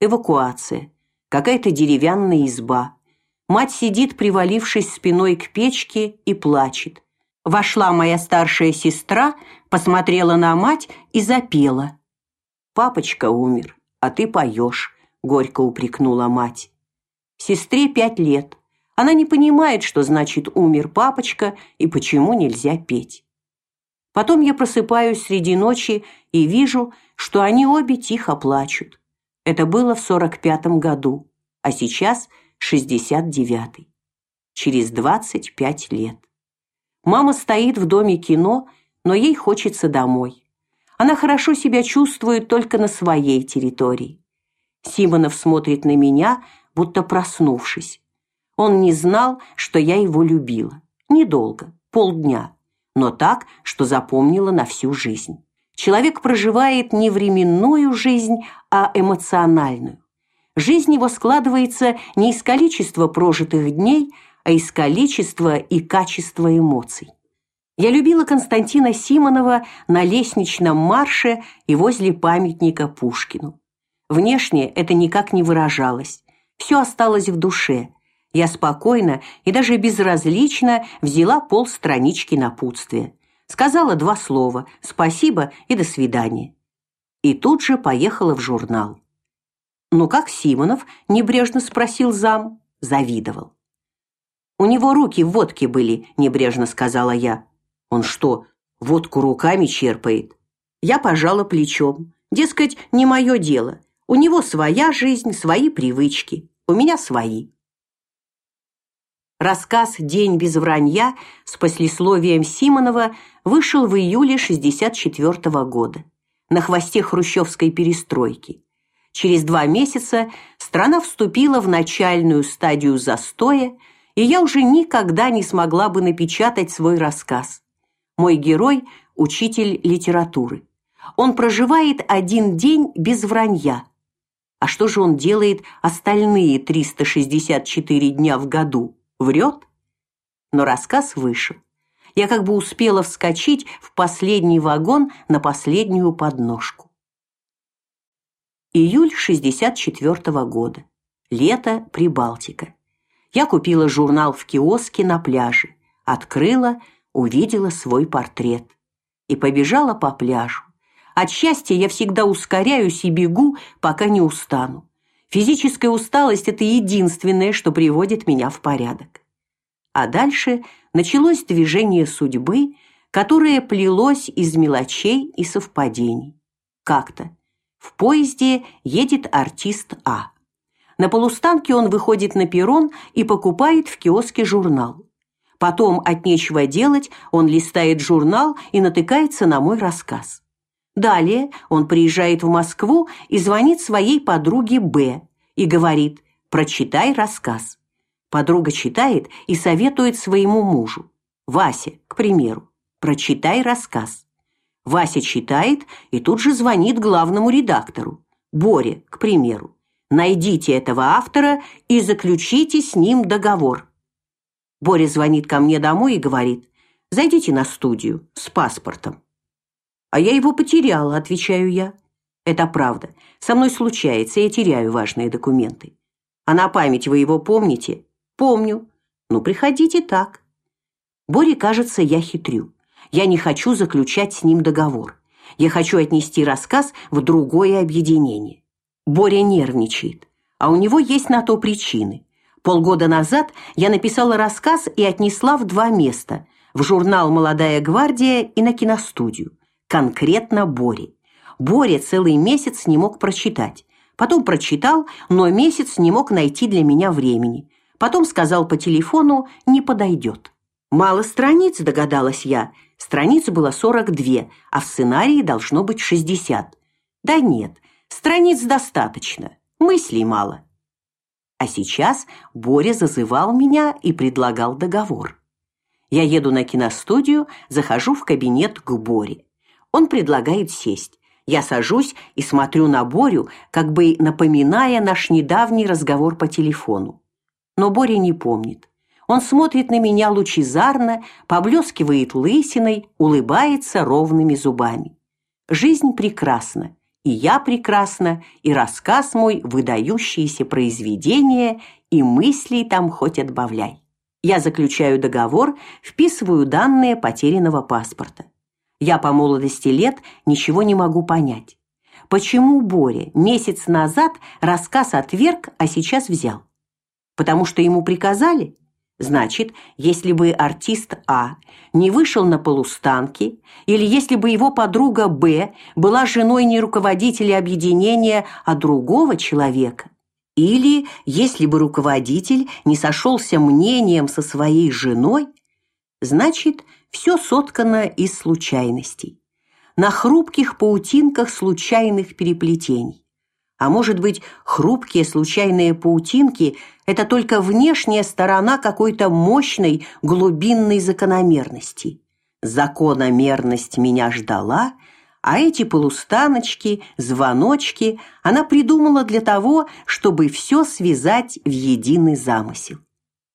Эвакуация. Какая-то деревянная изба. Мать сидит, привалившись спиной к печке, и плачет. Вошла моя старшая сестра, посмотрела на мать и запела. «Папочка умер, а ты поешь», — горько упрекнула мать. Сестре пять лет. Она не понимает, что значит «умер папочка» и почему нельзя петь. Потом я просыпаюсь среди ночи и вижу, что они обе тихо плачут. Это было в сорок пятом году, а сейчас шестьдесят девятый. Через двадцать пять лет. Мама стоит в доме кино, но ей хочется домой. Она хорошо себя чувствует только на своей территории. Симонов смотрит на меня, будто проснувшись. Он не знал, что я его любила. Недолго, полдня, но так, что запомнила на всю жизнь. Человек проживает не временную жизнь, а эмоциональную. Жизнь его складывается не из количества прожитых дней, а из количества и качества эмоций. Я любила Константина Симонова на лестничном марше и возле памятника Пушкину. Внешне это никак не выражалось. Все осталось в душе. Я спокойно и даже безразлично взяла полстранички напутствия. Сказала два слова «спасибо» и «до свидания». И тут же поехала в журнал. «Ну как Симонов?» – небрежно спросил зам. Завидовал. «У него руки в водке были», – небрежно сказала я. Он что, водку руками черпает? Я пожала плечом. Дескать, не мое дело. У него своя жизнь, свои привычки. У меня свои. Рассказ «День без вранья» с послесловием Симонова вышел в июле 64 -го года, на хвосте хрущевской перестройки. Через два месяца страна вступила в начальную стадию застоя, и я уже никогда не смогла бы напечатать свой рассказ. Мой герой – учитель литературы. Он проживает один день без вранья. А что же он делает остальные 364 дня в году? Врет? Но рассказ вышел. Я как бы успела вскочить в последний вагон на последнюю подножку. Июль 64 -го года. Лето, Прибалтика. Я купила журнал в киоске на пляже, открыла – увидела свой портрет и побежала по пляжу. От счастья я всегда ускоряюсь и бегу, пока не устану. Физическая усталость – это единственное, что приводит меня в порядок. А дальше началось движение судьбы, которое плелось из мелочей и совпадений. Как-то. В поезде едет артист А. На полустанке он выходит на перрон и покупает в киоске журнал. Потом от нечего делать он листает журнал и натыкается на мой рассказ. Далее он приезжает в Москву и звонит своей подруге Б и говорит: "Прочитай рассказ". Подруга читает и советует своему мужу. Васе, к примеру, прочитай рассказ. Вася читает и тут же звонит главному редактору. Боре, к примеру. Найдите этого автора и заключите с ним договор. Боря звонит ко мне домой и говорит: "Зайдите на студию с паспортом". А я его потеряла, отвечаю я. Это правда. Со мной случается, я теряю важные документы. А на память вы его помните? Помню. Ну, приходите так. Боре кажется, я хитрю. Я не хочу заключать с ним договор. Я хочу отнести рассказ в другое объединение. Боря нервничает, а у него есть на то причины. Полгода назад я написала рассказ и отнесла в два места: в журнал Молодая гвардия и на киностудию, конкретно Боре. Боря целый месяц не мог прочитать. Потом прочитал, но месяц не мог найти для меня времени. Потом сказал по телефону: "Не подойдет». Мало страниц, догадалась я. Страниц было 42, а в сценарии должно быть 60. Да нет, страниц достаточно. Мыслей мало. А сейчас Боря зазывал меня и предлагал договор. Я еду на киностудию, захожу в кабинет к Боре. Он предлагает сесть. Я сажусь и смотрю на Борю, как бы напоминая наш недавний разговор по телефону. Но Боря не помнит. Он смотрит на меня лучезарно, поблескивает лысиной, улыбается ровными зубами. Жизнь прекрасна, И я прекрасна, и рассказ мой выдающееся произведение, и мыслей там хоть отбавляй. Я заключаю договор, вписываю данные потерянного паспорта. Я по молодости лет ничего не могу понять. Почему Боря месяц назад рассказ отверг, а сейчас взял? Потому что ему приказали? Значит, если бы артист А не вышел на полустанки, или если бы его подруга Б была женой не руководителя объединения, а другого человека, или если бы руководитель не сошелся мнением со своей женой, значит, все соткано из случайностей, на хрупких паутинках случайных переплетений. А может быть, хрупкие случайные паутинки – это только внешняя сторона какой-то мощной глубинной закономерности. Закономерность меня ждала, а эти полустаночки, звоночки она придумала для того, чтобы все связать в единый замысел.